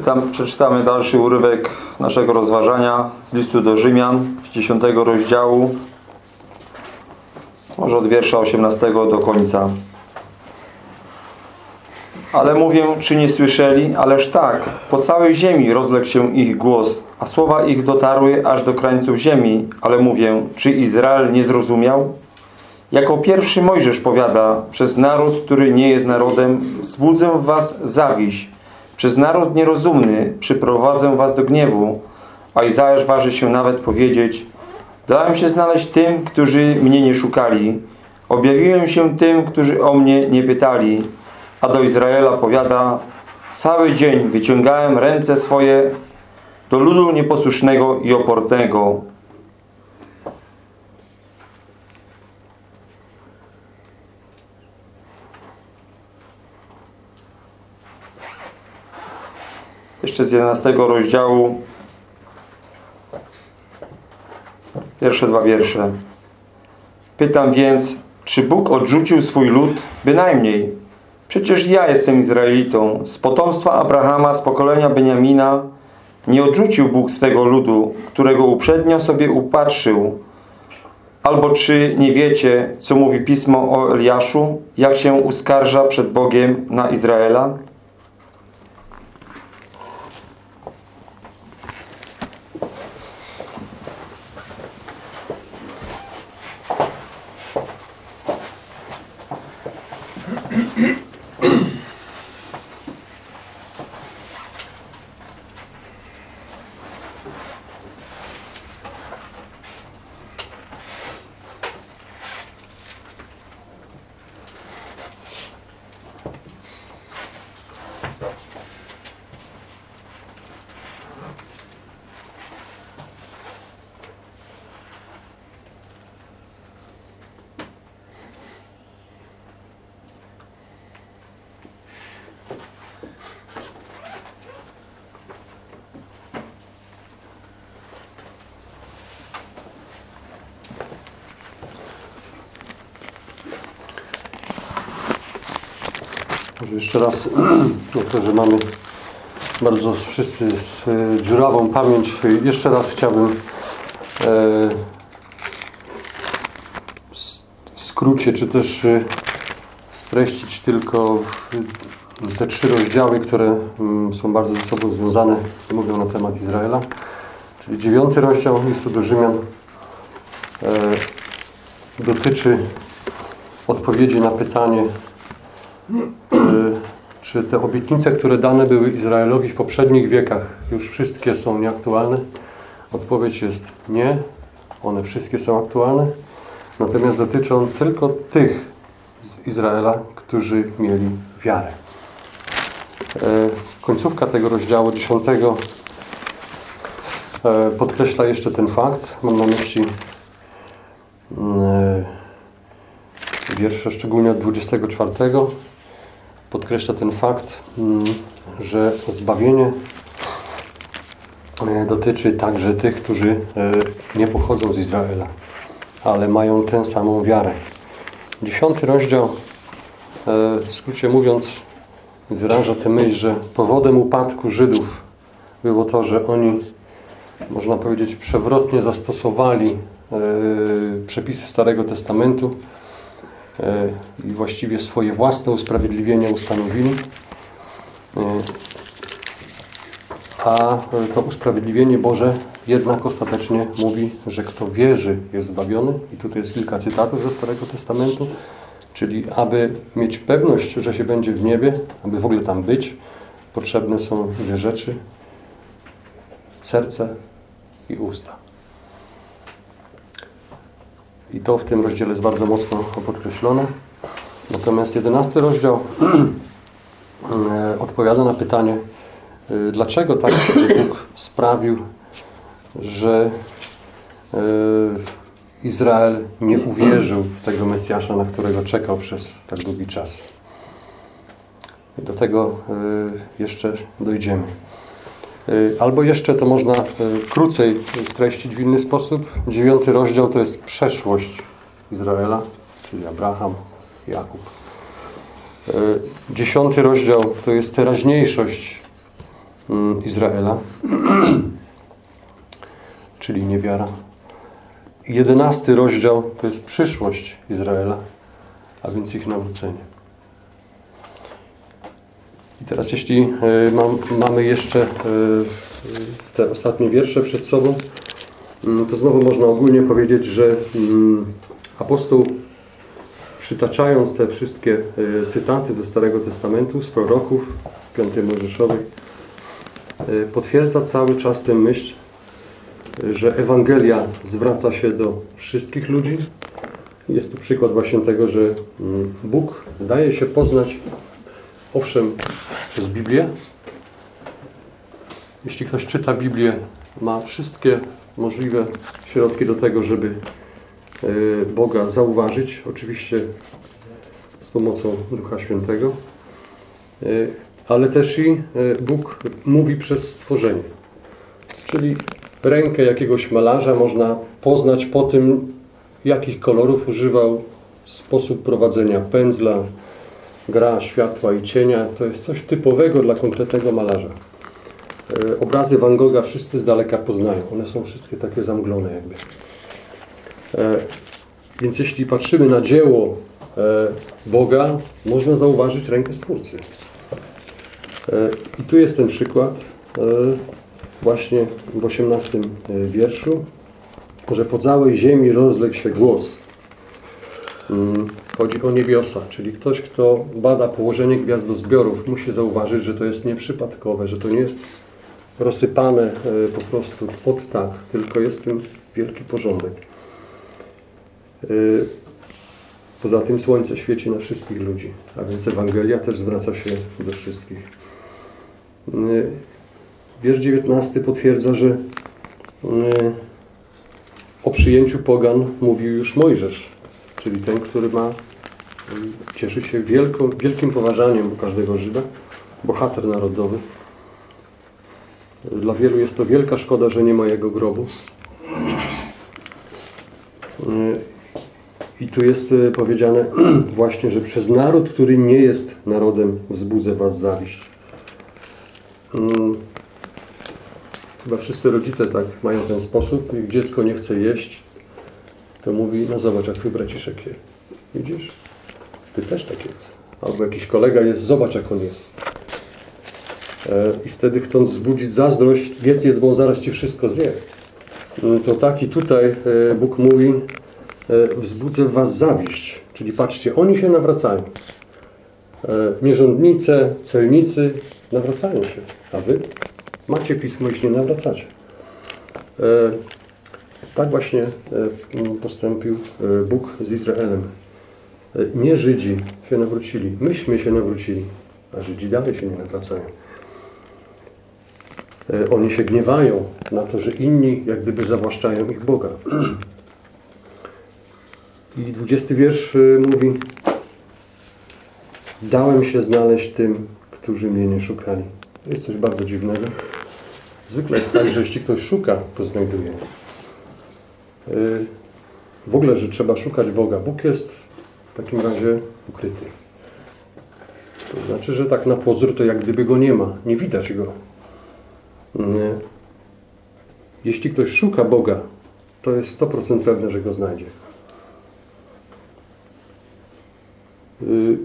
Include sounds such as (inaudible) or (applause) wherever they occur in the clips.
Czytam, przeczytamy dalszy urywek naszego rozważania z listu do Rzymian z 10 rozdziału, może od wiersza 18 do końca. Ale mówię, czy nie słyszeli? Ależ tak, po całej ziemi rozległ się ich głos, a słowa ich dotarły aż do krańców ziemi. Ale mówię, czy Izrael nie zrozumiał? Jako pierwszy Mojżesz powiada, przez naród, który nie jest narodem, wzbudzę was zawiść. Przez naród nierozumny przyprowadzę was do gniewu. A Izajasz waży się nawet powiedzieć, dałem się znaleźć tym, którzy mnie nie szukali. Objawiłem się tym, którzy o mnie nie pytali. A do Izraela powiada, cały dzień wyciągałem ręce swoje do ludu nieposłusznego i opornego. Jeszcze z 11 rozdziału pierwsze dwa wiersze. Pytam więc, czy Bóg odrzucił swój lud? Bynajmniej. Przecież ja jestem Izraelitą. Z potomstwa Abrahama, z pokolenia Beniamina nie odrzucił Bóg swego ludu, którego uprzednio sobie upatrzył. Albo czy nie wiecie, co mówi Pismo o Eliaszu, jak się uskarża przed Bogiem na Izraela? Jeszcze raz, (clears throat) to, że mamy bardzo wszyscy z e, dziurawą pamięć, jeszcze raz chciałbym e, w skrócie, czy też e, streścić tylko te trzy rozdziały, które mm, są bardzo ze sobą związane, mówią na temat Izraela. Czyli dziewiąty rozdział listu do Rzymian e, dotyczy odpowiedzi na pytanie, czy- te obietnice, które dane były Izraelowi w poprzednich wiekach, już wszystkie są nieaktualne? Odpowiedź jest nie. One wszystkie są aktualne. Natomiast dotyczą tylko tych z Izraela, którzy mieli wiarę. E, Końcówka tego rozdziału 10 e, podkreśla jeszcze ten fakt. Mam na myśli mm, e, wiersze szczególnie od 24 podkreśla ten fakt, mm, że zbawienie e, dotyczy także tych, którzy e, nie pochodzą z Izraela, ale mają tę samą wiarę. Dziesiąty rozdział, e, w skrócie mówiąc, wyraża tę myśl, że powodem upadku Żydów było to, że oni, można powiedzieć, przewrotnie zastosowali przepisy Starego Testamentu i właściwie swoje własne usprawiedliwienie ustanowili. E, A to usprawiedliwienie Boże jednak ostatecznie mówi, że kto wierzy jest zbawiony. I tutaj jest kilka cytatów ze Starego Testamentu. Czyli aby mieć pewność, że się będzie w niebie, aby w ogóle tam być, potrzebne są dwie rzeczy. Serce i usta. I to w tym rozdziale jest bardzo mocno podkreślone. Natomiast jedenasty rozdział e, odpowiada na pytanie, e, dlaczego tak Bóg sprawił, że e, Izrael nie uwierzył w tego Mesjasza, na którego czekał przez tak długi czas. Do tego jeszcze dojdziemy. E, Albo jeszcze to można e, krócej streścić w inny sposób. Dziewiąty rozdział to jest przeszłość Izraela, czyli Abraham, Jakub. E, Dziesiąty rozdział to jest teraźniejszość mm, Izraela, (clears throat) czyli niewiara. Jedenasty rozdział to jest przyszłość Izraela, a więc ich nawrócenie. I teraz jeśli e, mam, mamy jeszcze e, te ostatnie wiersze przed sobą, mm, to znowu można ogólnie powiedzieć, że mm, apostoł przytaczając te wszystkie e, cytaty ze Starego Testamentu, z proroków, z Piątej Mojżeszowej, potwierdza cały czas tę myśl, że Ewangelia zwraca się do wszystkich ludzi. Jest tu przykład właśnie tego, że mm, Bóg daje się poznać, owszem, przez Biblię. Jeśli ktoś czyta Biblię, ma wszystkie możliwe środki do tego, żeby e, Boga zauważyć, oczywiście z pomocą Ducha Świętego, E, ale też i e, Bóg mówi przez stworzenie. Czyli rękę jakiegoś malarza można poznać po tym, jakich kolorów używał, sposób prowadzenia pędzla, gra światła i cienia. To jest coś typowego dla konkretnego malarza. E, Obrazy Van Gogha wszyscy z daleka poznają. One są wszystkie takie zamglone jakby. E, Więc jeśli patrzymy na dzieło e, Boga, można zauważyć rękę Stwórcy. I tu jest ten przykład właśnie w 18 wierszu, że po całej ziemi rozległ się głos. Chodzi o niebiosa, czyli ktoś, kto bada położenie gwiazdozbiorów, musi zauważyć, że to jest nieprzypadkowe, że to nie jest rozsypane e, po prostu od tak, tylko jest w tym wielki porządek. E, Poza tym słońce świeci na wszystkich ludzi, a więc Ewangelia też zwraca się do wszystkich. E, Wiersz 19 potwierdza, że o przyjęciu pogan mówił już Mojżesz, czyli ten, który ma cieszy się wielko, wielkim poważaniem u każdego Żyda, bohater narodowy. Dla wielu jest to wielka szkoda, że nie ma jego grobu. I tu jest e, powiedziane (clears throat) właśnie, że przez naród, który nie jest narodem, wzbudzę was zawiść. Mm. Chyba wszyscy rodzice tak mają ten sposób. Jak dziecko nie chce jeść, to mówi, no zobacz, jak twój braciszek je. Widzisz? Ty też tak jedz. Albo jakiś kolega jest, zobacz, jak on je. E, I wtedy chcąc wzbudzić zazdrość, jedz, jedz, bo zaraz ci wszystko zje. Mm, To tak i tutaj e, Bóg mówi, e, wzbudzę was zawiść. Czyli patrzcie, oni się nawracają. E, Mierządnice, celnicy nawracają się. A wy macie pismo i się nie nawracacie. E, Tak właśnie e, postąpił e, Bóg z Izraelem. E, Nie Żydzi się nawrócili, myśmy się nawrócili, a Żydzi dalej się nie nawracają. E, Oni się gniewają na to, że inni jak gdyby zawłaszczają ich Boga. I 20 wiersz e, mówi Dałem się znaleźć tym, którzy mnie nie szukali. To jest coś bardzo dziwnego. Zwykle jest tak, że jeśli ktoś szuka, to znajduje. W ogóle, że trzeba szukać Boga. Bóg jest takim razie ukryty. To znaczy, że tak na pozór to jak gdyby go nie ma. Nie widać go. Nie. Jeśli ktoś szuka Boga, to jest 100% pewne, że go znajdzie. Yy,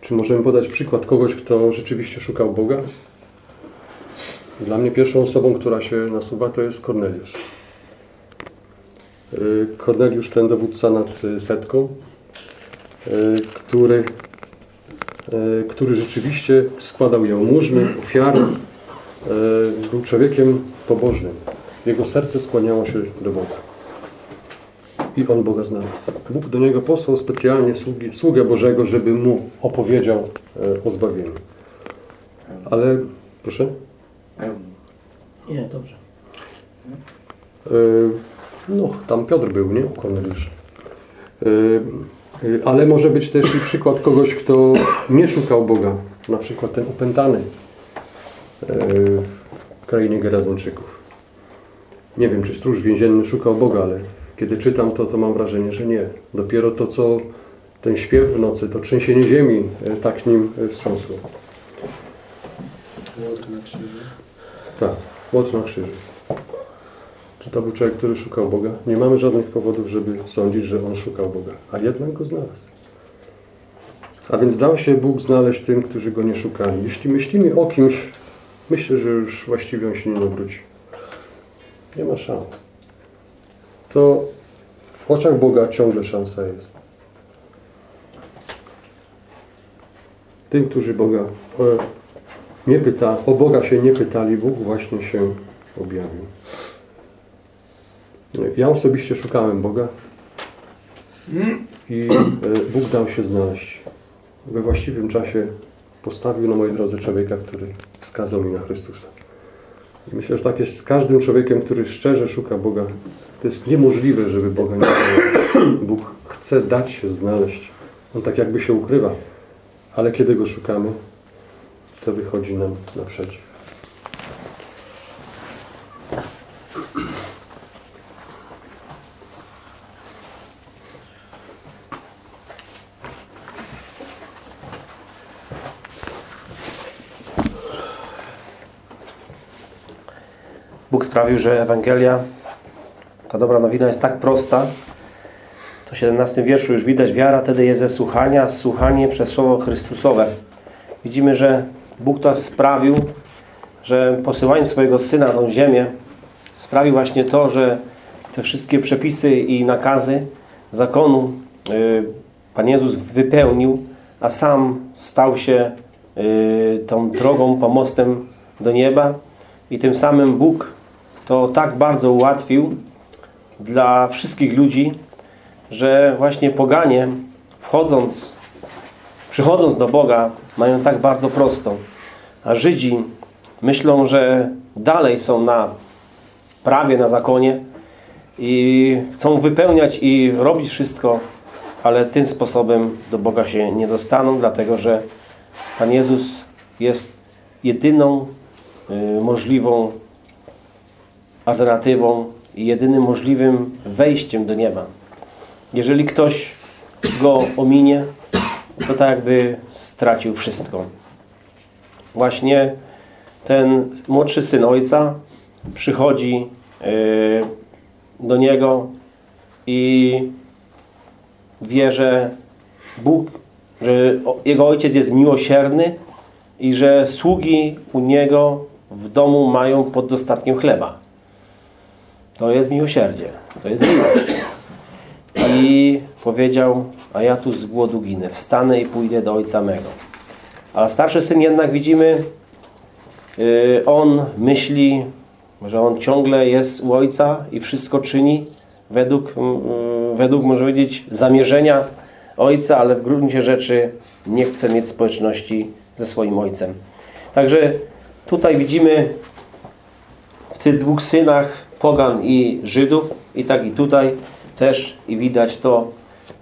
Czy możemy podać przykład kogoś, kto rzeczywiście szukał Boga? Dla mnie pierwszą osobą, która się nasuwa, to jest Korneliusz. Yy, Korneliusz, ten dowódca nad y, setką, który, yy, który rzeczywiście składał jałmużny, ofiary, yy, był człowiekiem pobożnym. Jego serce skłaniało się do Boga. I on Boga znalazł. Bóg do niego posłał specjalnie sługi, sługę Bożego, żeby mu opowiedział e, o zbawieniu. Ale, proszę? Nie, dobrze. E, No, tam Piotr był, nie? E, e, Ale może być też i przykład kogoś, kto nie szukał Boga. Na przykład ten opętany e, w krainie Gerazyńczyków. Nie wiem, czy stróż więzienny szukał Boga, ale kiedy czytam to, to mam wrażenie, że nie. Dopiero to, co ten śpiew w nocy, to trzęsienie ziemi e, tak nim wstrząsło. Młot na krzyżu. Tak, mocz na krzyżu. Czy to był człowiek, który szukał Boga? Nie mamy żadnych powodów, żeby sądzić, że on szukał Boga, a jednak go znalazł. A więc dał się Bóg znaleźć tym, którzy go nie szukali. Jeśli myślimy o kimś, myślę, że już właściwie on się nie nawróci. Nie ma szans. To w oczach Boga ciągle szansa jest. Tym, którzy Boga e, nie pyta, o Boga się nie pytali, Bóg właśnie się objawił. Ja osobiście szukałem Boga i e, Bóg dał się znaleźć. We właściwym czasie postawił na mojej drodze człowieka, który wskazał mi na Chrystusa. I myślę, że tak jest z każdym człowiekiem, który szczerze szuka Boga. To jest niemożliwe, żeby Boga nie znaleźć. Bóg chce dać się znaleźć. On tak jakby się ukrywa. Ale kiedy Go szukamy, to wychodzi nam naprzeciw. Bóg sprawił, że Ewangelia, ta dobra nowina jest tak prosta. To w 17 wierszu już widać, wiara wtedy jest ze słuchania, słuchanie przez Słowo Chrystusowe. Widzimy, że Bóg to sprawił, że posyłając swojego Syna na tą ziemię, sprawił właśnie to, że te wszystkie przepisy i nakazy zakonu y, Pan Jezus wypełnił, a sam stał się y, tą drogą, pomostem do nieba i tym samym Bóg to tak bardzo ułatwił dla wszystkich ludzi, że właśnie poganie wchodząc, przychodząc do Boga mają tak bardzo prosto. A Żydzi myślą, że dalej są na prawie, na zakonie i chcą wypełniać i robić wszystko, ale tym sposobem do Boga się nie dostaną, dlatego że Pan Jezus jest jedyną y, możliwą alternatywą i jedynym możliwym wejściem do nieba. Jeżeli ktoś go ominie, to tak jakby stracił wszystko. Właśnie ten młodszy syn ojca przychodzi y, do niego i wie, że Bóg, że jego ojciec jest miłosierny i że sługi u niego w domu mają pod dostatkiem chleba. To jest miłosierdzie. To jest miłość. I powiedział, a ja tu z głodu ginę. Wstanę i pójdę do ojca mego. A starszy syn jednak widzimy, yy, on myśli, że on ciągle jest u ojca i wszystko czyni według, yy, według można powiedzieć, zamierzenia ojca, ale w gruncie rzeczy nie chce mieć społeczności ze swoim ojcem. Także tutaj widzimy w tych dwóch synach pogan i Żydów i tak i tutaj też i widać to,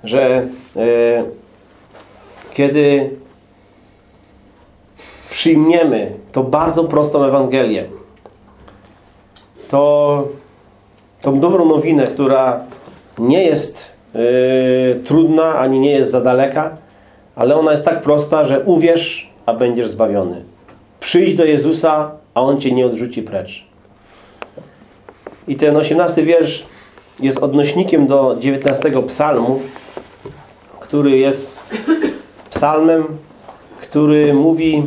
że e, kiedy przyjmiemy to bardzo prostą Ewangelię, to tą dobrą nowinę, która nie jest e, trudna, ani nie jest za daleka, ale ona jest tak prosta, że uwierz, a będziesz zbawiony. Przyjdź do Jezusa, a On Cię nie odrzuci precz. I ten 18 wiersz jest odnośnikiem do 19 psalmu, który jest psalmem, który mówi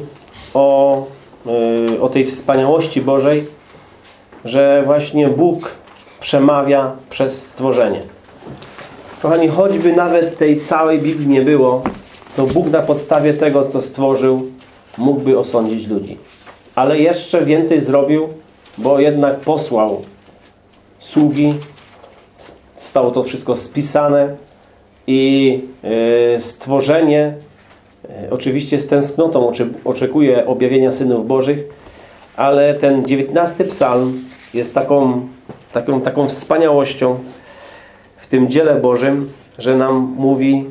o, yy, o tej wspaniałości Bożej, że właśnie Bóg przemawia przez stworzenie. Kochani, choćby nawet tej całej Biblii nie było, to Bóg na podstawie tego, co stworzył, mógłby osądzić ludzi. Ale jeszcze więcej zrobił, bo jednak posłał sługi. Stało to wszystko spisane i e, stworzenie e, oczywiście z tęsknotą oczekuje objawienia synów bożych, ale ten 19 psalm jest taką, taką, taką wspaniałością w tym dziele Bożym, że nam mówi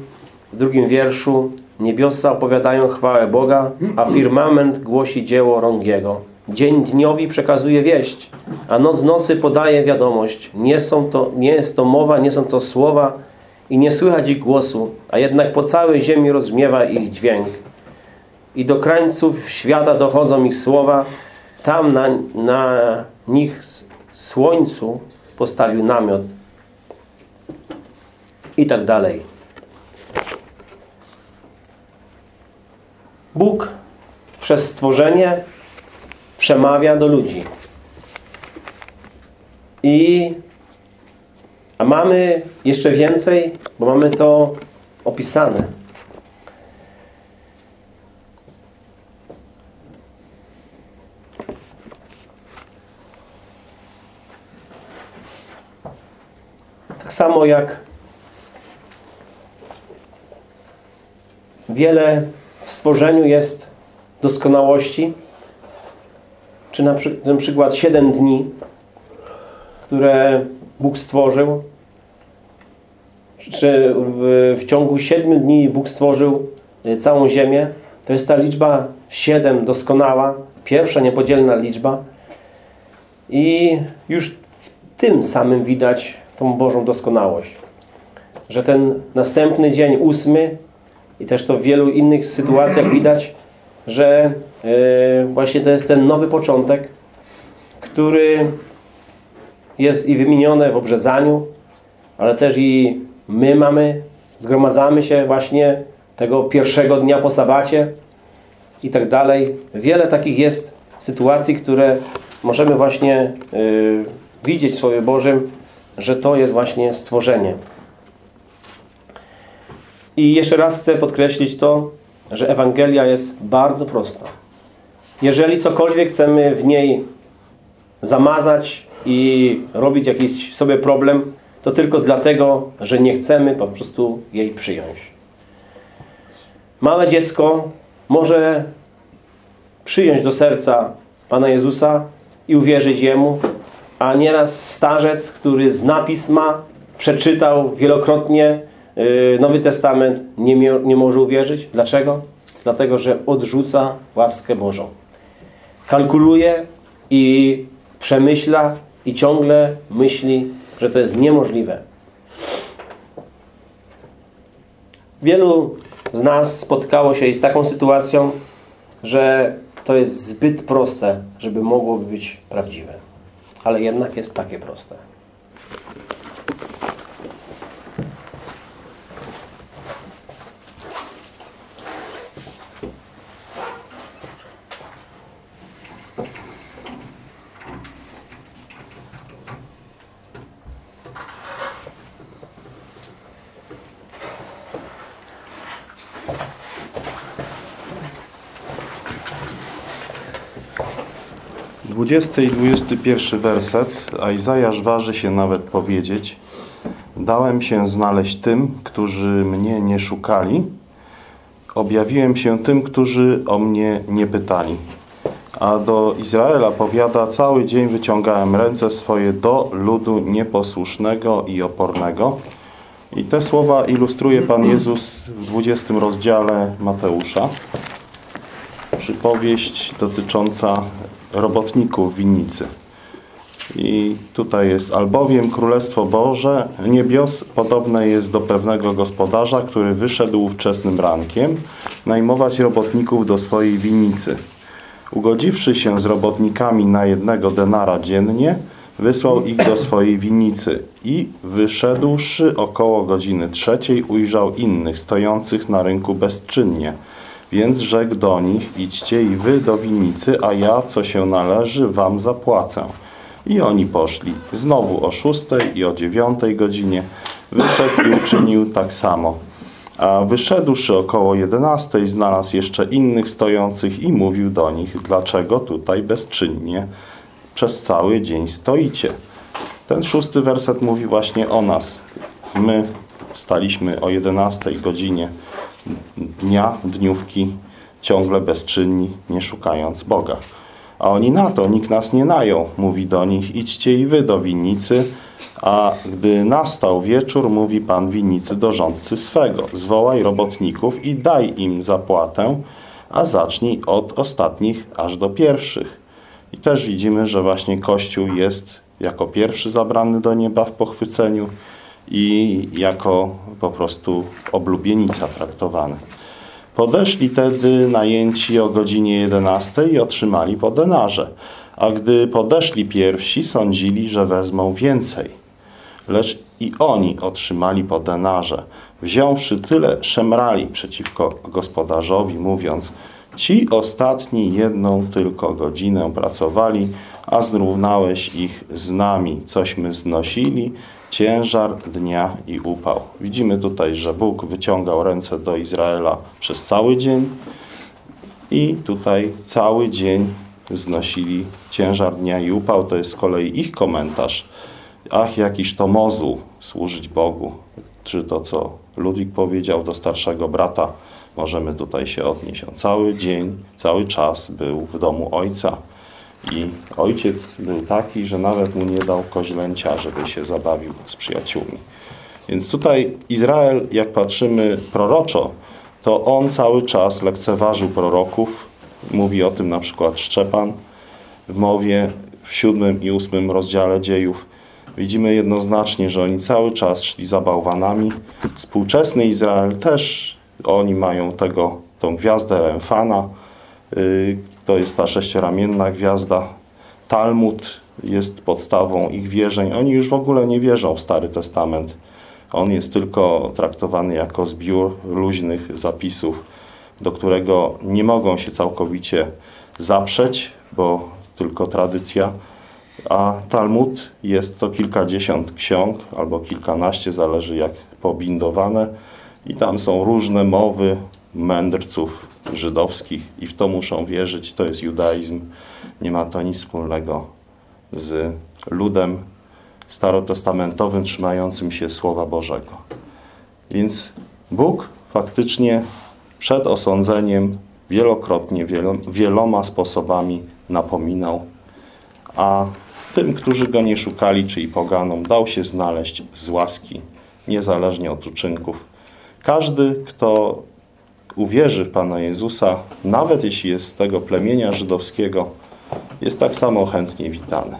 w drugim wierszu Niebiosa opowiadają chwałę Boga, a firmament głosi dzieło rąk Jego. Dzień dniowi przekazuje wieść, a noc nocy podaje wiadomość. Nie, są to, nie jest to mowa, nie są to słowa i nie słychać ich głosu, a jednak po całej ziemi rozmiewa ich dźwięk. I do krańców świata dochodzą ich słowa, tam na, na nich słońcu postawił namiot i tak dalej. Bóg przez stworzenie przemawia do ludzi. I a mamy jeszcze więcej, bo mamy to opisane. Tak samo jak wiele w stworzeniu jest doskonałości, czy na, przy, na przykład 7 dni, które Bóg stworzył, czy w, w ciągu 7 dni Bóg stworzył y, całą ziemię, to jest ta liczba 7 doskonała, pierwsza niepodzielna liczba i już w tym samym widać tą Bożą doskonałość. Że ten następny dzień, ósmy i też to w wielu innych sytuacjach widać, że y, właśnie to jest ten nowy początek, który jest i wymienione w obrzezaniu, ale też i my mamy, zgromadzamy się właśnie tego pierwszego dnia po sabacie i tak dalej. Wiele takich jest sytuacji, które możemy właśnie y, widzieć w Słowie Bożym, że to jest właśnie stworzenie. I jeszcze raz chcę podkreślić to, że Ewangelia jest bardzo prosta. Jeżeli cokolwiek chcemy w niej zamazać i robić jakiś sobie problem, to tylko dlatego, że nie chcemy po prostu jej przyjąć. Małe dziecko może przyjąć do serca Pana Jezusa i uwierzyć Jemu, a nieraz starzec, który zna Pisma, przeczytał wielokrotnie Nowy Testament, nie, nie może uwierzyć. Dlaczego? Dlatego, że odrzuca łaskę Bożą. Kalkuluje i przemyśla i ciągle myśli, że to jest niemożliwe. Wielu z nas spotkało się z taką sytuacją, że to jest zbyt proste, żeby mogłoby być prawdziwe. Ale jednak jest takie proste. Dwudziesty i dwudziesty pierwszy werset, a Izajasz waży się nawet powiedzieć Dałem się znaleźć tym, którzy mnie nie szukali, objawiłem się tym, którzy o mnie nie pytali. A do Izraela powiada, cały dzień wyciągałem ręce swoje do ludu nieposłusznego i opornego. I te słowa ilustruje Pan Jezus w 20 rozdziale Mateusza. Przypowieść dotycząca robotników winnicy. I tutaj jest, albowiem Królestwo Boże niebios podobne jest do pewnego gospodarza, który wyszedł wczesnym rankiem najmować robotników do swojej winnicy. Ugodziwszy się z robotnikami na jednego denara dziennie, wysłał ich do swojej winnicy i wyszedłszy około godziny trzeciej ujrzał innych stojących na rynku bezczynnie. Więc rzekł do nich, idźcie i wy do winnicy, a ja, co się należy, wam zapłacę. I oni poszli. Znowu o szóstej i o dziewiątej godzinie wyszedł i uczynił tak samo. A wyszedłszy około jedenastej, znalazł jeszcze innych stojących i mówił do nich, dlaczego tutaj bezczynnie przez cały dzień stoicie. Ten szósty werset mówi właśnie o nas. My wstaliśmy o 11 godzinie dnia, dniówki, ciągle bezczynni, nie szukając Boga. A oni na to, nikt nas nie najął. Mówi do nich, idźcie i wy do winnicy. A gdy nastał wieczór, mówi pan winnicy do rządcy swego. Zwołaj robotników i daj im zapłatę, a zacznij od ostatnich aż do pierwszych. I też widzimy, że właśnie Kościół jest jako pierwszy zabrany do nieba w pochwyceniu i jako po prostu oblubienica traktowany. Podeszli tedy najęci o godzinie 11 i otrzymali po denarze. A gdy podeszli pierwsi, sądzili, że wezmą więcej. Lecz i oni otrzymali po denarze. Wziąwszy tyle, szemrali przeciwko gospodarzowi, mówiąc: Ci ostatni jedną tylko godzinę pracowali, a zrównałeś ich z nami, cośmy znosili, ciężar dnia i upał. Widzimy tutaj, że Bóg wyciągał ręce do Izraela przez cały dzień i tutaj cały dzień znosili ciężar dnia i upał. To jest z kolei ich komentarz. Ach, jakiż to mozu służyć Bogu. Czy to, co Ludwik powiedział do starszego brata, możemy tutaj się odnieść. On cały dzień, cały czas był w domu ojca. I ojciec był taki, że nawet mu nie dał koźlęcia, żeby się zabawił z przyjaciółmi. Więc tutaj Izrael, jak patrzymy proroczo, to on cały czas lekceważył proroków. Mówi o tym na przykład Szczepan w mowie w siódmym i ósmym rozdziale dziejów. Widzimy jednoznacznie, że oni cały czas szli za bałwanami. Współczesny Izrael też, oni mają tego, tą gwiazdę Emfana, y, to jest ta sześcioramienna gwiazda. Talmud jest podstawą ich wierzeń. Oni już w ogóle nie wierzą w Stary Testament. On jest tylko traktowany jako zbiór luźnych zapisów, do którego nie mogą się całkowicie zaprzeć, bo tylko tradycja. A Talmud jest to kilkadziesiąt ksiąg, albo kilkanaście, zależy jak pobindowane. I tam są różne mowy mędrców żydowskich i w to muszą wierzyć. To jest judaizm. Nie ma to nic wspólnego z ludem starotestamentowym trzymającym się Słowa Bożego. Więc Bóg faktycznie przed osądzeniem wielokrotnie, wielo- wieloma sposobami napominał, a tym, którzy Go nie szukali, czyli poganom, dał się znaleźć z łaski, niezależnie od uczynków. Każdy, kto uwierzy w Pana Jezusa, nawet jeśli jest z tego plemienia żydowskiego, jest tak samo chętnie witany.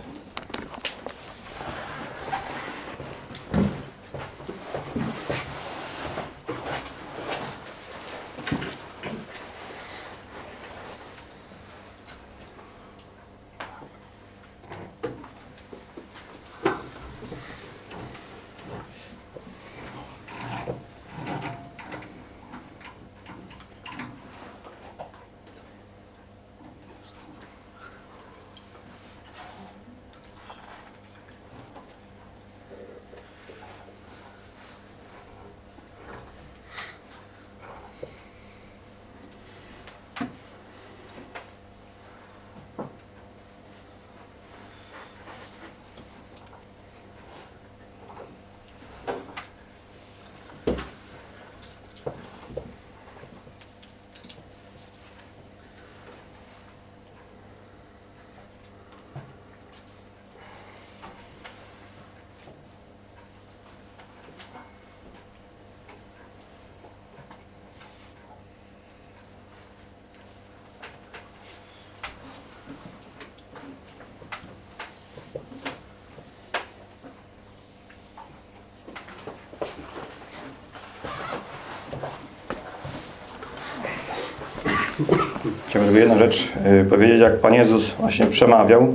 Chciałbym tylko jedną rzecz y, powiedzieć, jak Pan Jezus właśnie przemawiał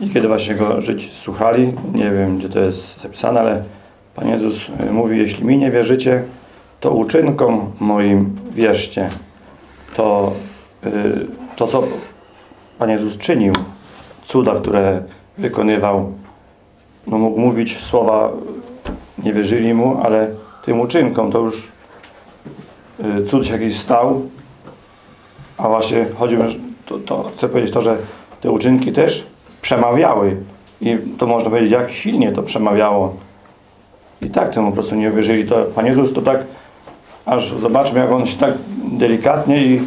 i kiedy właśnie Go żyć słuchali, nie wiem gdzie to jest zapisane, ale Pan Jezus y, mówi, jeśli mi nie wierzycie, to uczynkom moim wierzcie. To, y, to co Pan Jezus czynił, cuda, które wykonywał, no mógł mówić słowa, nie wierzyli Mu, ale tym uczynkom to już cud się jakiś stał, a właśnie chodzi mi, to, to chcę powiedzieć to, że te uczynki też przemawiały. I to można powiedzieć, jak silnie to przemawiało. I tak temu po prostu nie uwierzyli. To Pan Jezus to tak, aż zobaczmy, jak On się tak delikatnie i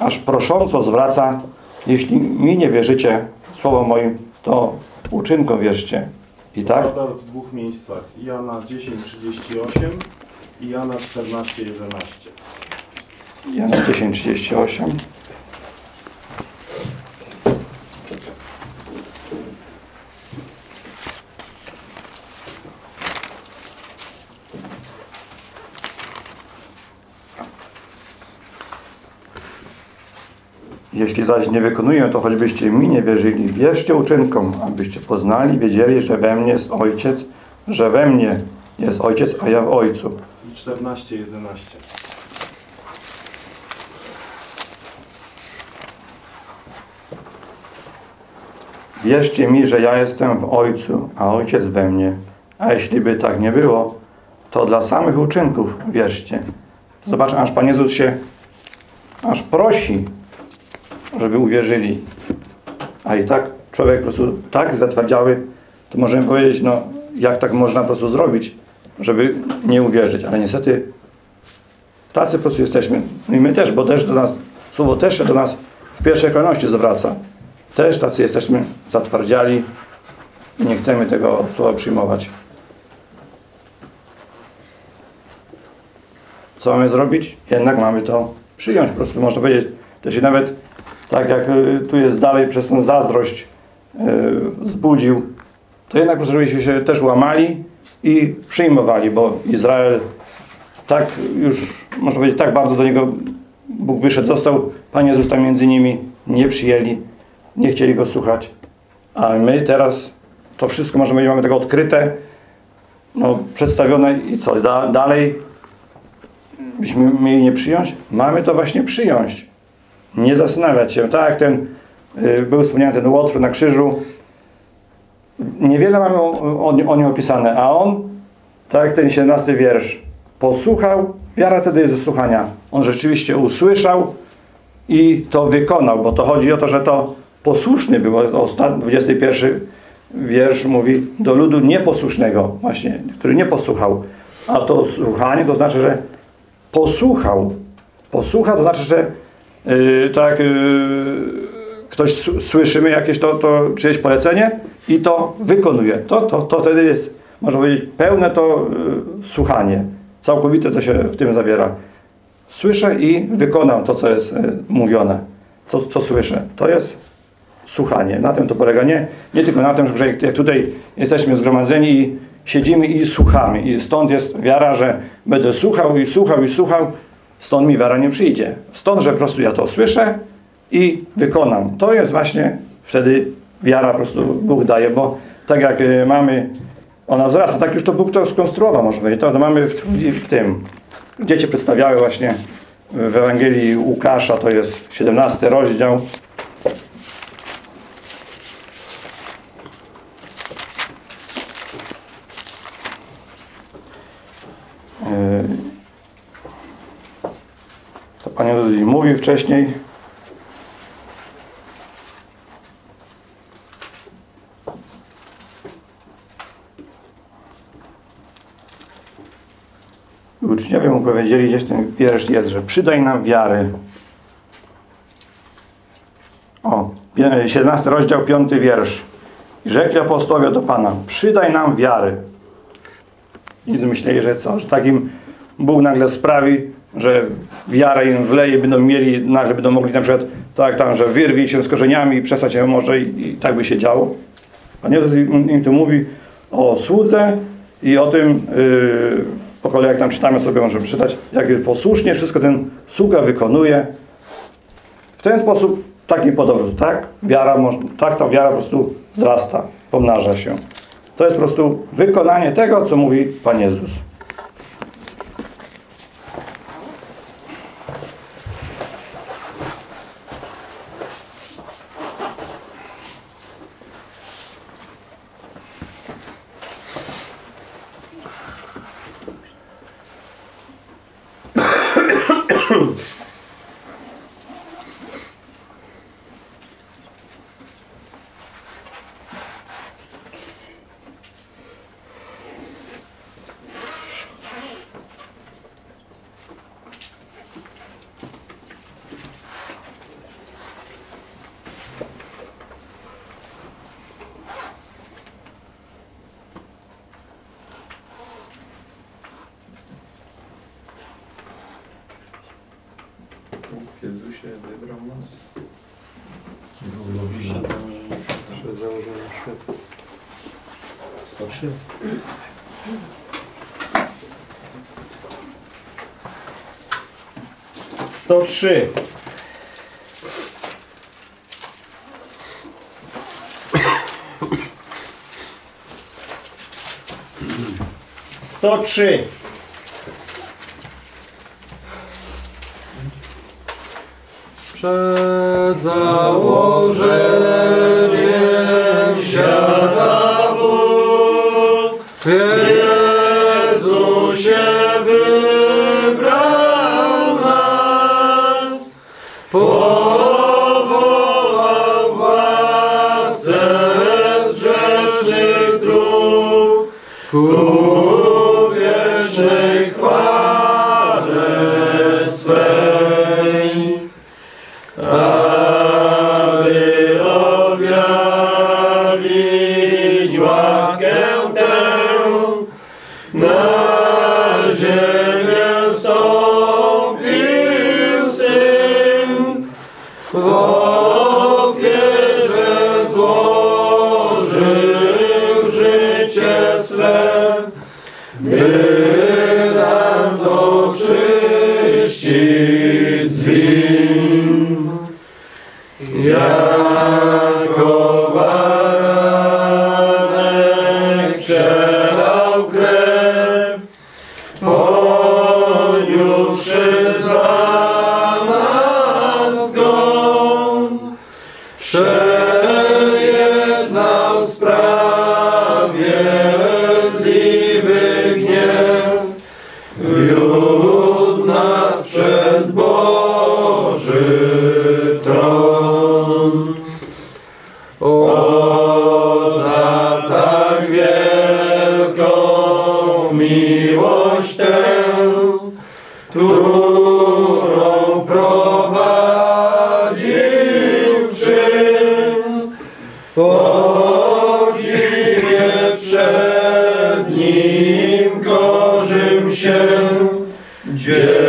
aż prosząco zwraca. Jeśli mi nie wierzycie słowom moim, to uczynkom wierzcie. I tak? W dwóch miejscach. Jana 10:38 i Jana 14:11. Jana 10:38. Jeśli zaś nie wykonuję, to choćbyście mi nie wierzyli. Wierzcie uczynkom, abyście poznali, wiedzieli, że we mnie jest Ojciec, że we mnie jest Ojciec, a ja w Ojcu. 14, 11. Wierzcie mi, że ja jestem w Ojcu, a Ojciec we mnie. A jeśli by tak nie było, to dla samych uczynków wierzcie. Zobacz, aż Pan Jezus się aż prosi, żeby uwierzyli. A i tak człowiek po prostu tak zatwardziały, to możemy powiedzieć, no jak tak można po prostu zrobić, żeby nie uwierzyć. Ale niestety tacy po prostu jesteśmy. I my też, bo też do nas, słowo też się do nas w pierwszej kolejności zwraca. Też tacy jesteśmy zatwardziali i nie chcemy tego słowa przyjmować. Co mamy zrobić? Jednak mamy to przyjąć. Po prostu można powiedzieć, to się nawet tak jak y, tu jest dalej przez tą zazdrość y, zbudził, to jednak po prostu się też łamali i przyjmowali, bo Izrael tak już, można powiedzieć, tak bardzo do niego Bóg wyszedł, został Pan Jezus tam między nimi, nie przyjęli, nie chcieli Go słuchać. A my teraz to wszystko, możemy powiedzieć, mamy tego odkryte, no, przedstawione i co, da, dalej byśmy mieli nie przyjąć? Mamy to właśnie przyjąć. Nie zastanawiać się. Tak ten, y, był wspomniany ten Łotr na krzyżu, niewiele mamy o, o, o nim opisane, a on, tak jak ten 17 wiersz, posłuchał, wiara wtedy jest ze słuchania. On rzeczywiście usłyszał i to wykonał, bo to chodzi o to, że to posłuszny był. Ostatni, 21 wiersz mówi do ludu nieposłusznego, właśnie, który nie posłuchał. A to słuchanie to znaczy, że posłuchał. Posłuchał to znaczy, że yy, tak yy, ktoś słyszymy jakieś to, to czyjeś polecenie i to wykonuje. To, to, to wtedy jest, można powiedzieć, pełne to yy, słuchanie. Całkowite to się w tym zawiera. Słyszę i wykonam to, co jest yy, mówione. To, co słyszę. To jest słuchanie. Na tym to polega. Nie, nie tylko na tym, że jak tutaj jesteśmy zgromadzeni i siedzimy i słuchamy. I stąd jest wiara, że będę słuchał i słuchał i słuchał. Stąd mi wiara nie przyjdzie. Stąd, że po prostu ja to słyszę i wykonam. To jest właśnie wtedy wiara po prostu Bóg daje, bo tak jak y, mamy, ona wzrasta, tak już to Bóg to skonstruował, może powiedzieć. To, to mamy w, w tym, dzieci przedstawiały właśnie w Ewangelii Łukasza, to jest 17 rozdział, Yy, To Pan Jezus mówił wcześniej. Uczniowie mu powiedzieli, gdzieś ten wiersz jest, że przydaj nam wiary. O, pie- 17 rozdział, 5 wiersz. I rzekli apostowie do Pana, przydaj nam wiary. I myśleli, że co, że takim Bóg nagle sprawi, że wiarę im wleje, będą mieli, nagle będą mogli na przykład, tak tam, że wyrwij się z korzeniami przestać się może i, i tak by się działo. Pan Jezus im, tu mówi o słudze i o tym, yy, po kolei jak tam czytamy sobie, możemy czytać, jak posłusznie wszystko ten sługa wykonuje. W ten sposób taki podobny, tak? Wiara, tak ta wiara po prostu wzrasta, pomnaża się. To jest po prostu wykonanie tego, co mówi Pan Jezus. 103. Sto trzy. Sto trzy. Przed założeniem. W się, dziewczynnych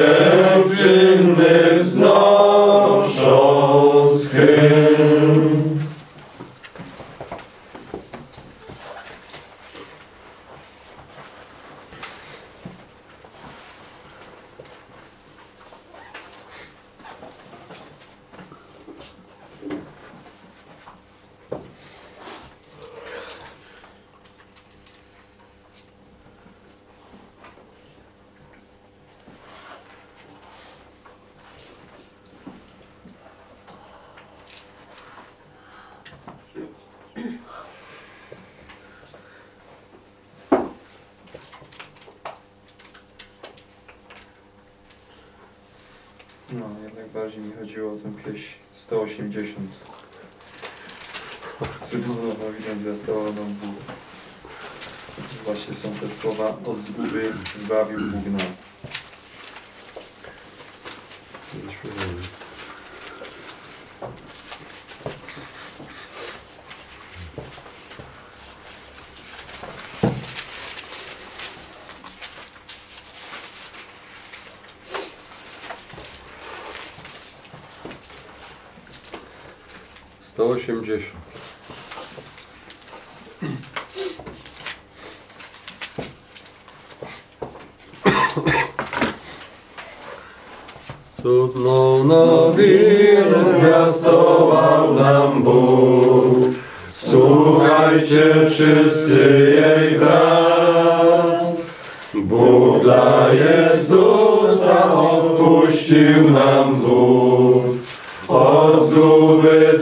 180. Cudną nowinę zwiastował nam Bóg. Słuchajcie wszyscy jej wraz. Bóg dla Jezusa odpuścił nam dług.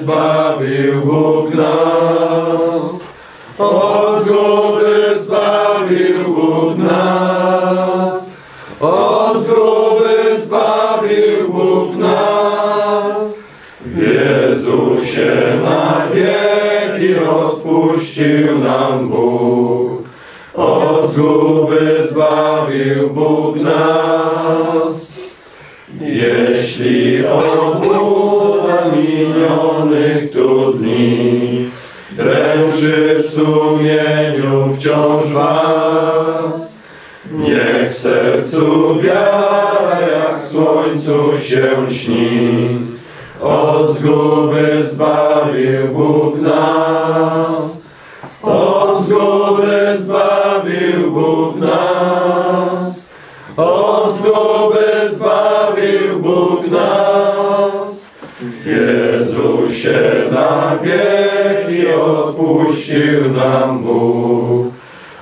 Od zbawił Bóg nas. Od zguby zbawił Bóg nas. Od zguby zbawił Bóg nas. W Jezusie na wieki odpuścił nam Bóg. Od zguby zbawił Bóg nas. Jeśli obłuda minionych tu dni dręczy w sumieniu wciąż was, niech w sercu wiara jak słońcu się śni. Od zguby zbawił Bóg nas. Od zguby zbawił Bóg nas. Od zguby zbawił Jezusie na wieki odpuścił nam Bóg.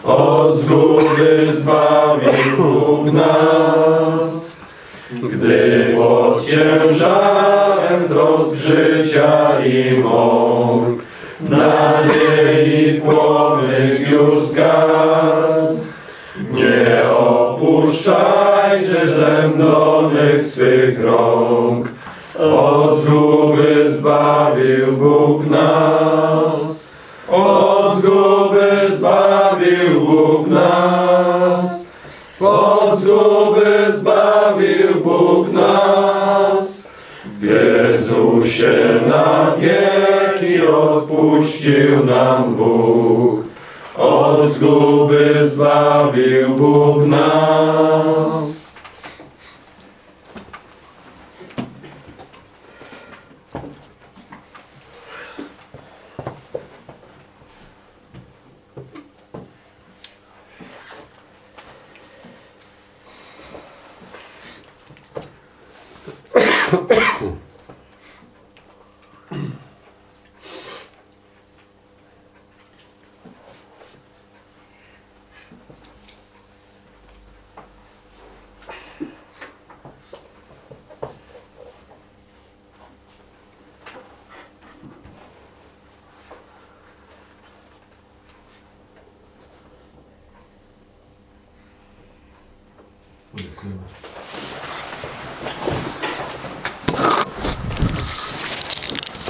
od zguby zbawił Bóg nas. Gdy pod ciężarem trosk życia i mąk nadziei płomyk już zgasł, nie opuszczajcie zemdlonych swych rąk, od zguby zbawił Bóg nas. Od zguby zbawił Bóg nas. Od zguby zbawił Bóg nas. W Jezusie na wieki odpuścił nam Bóg. Od zguby zbawił Bóg nas.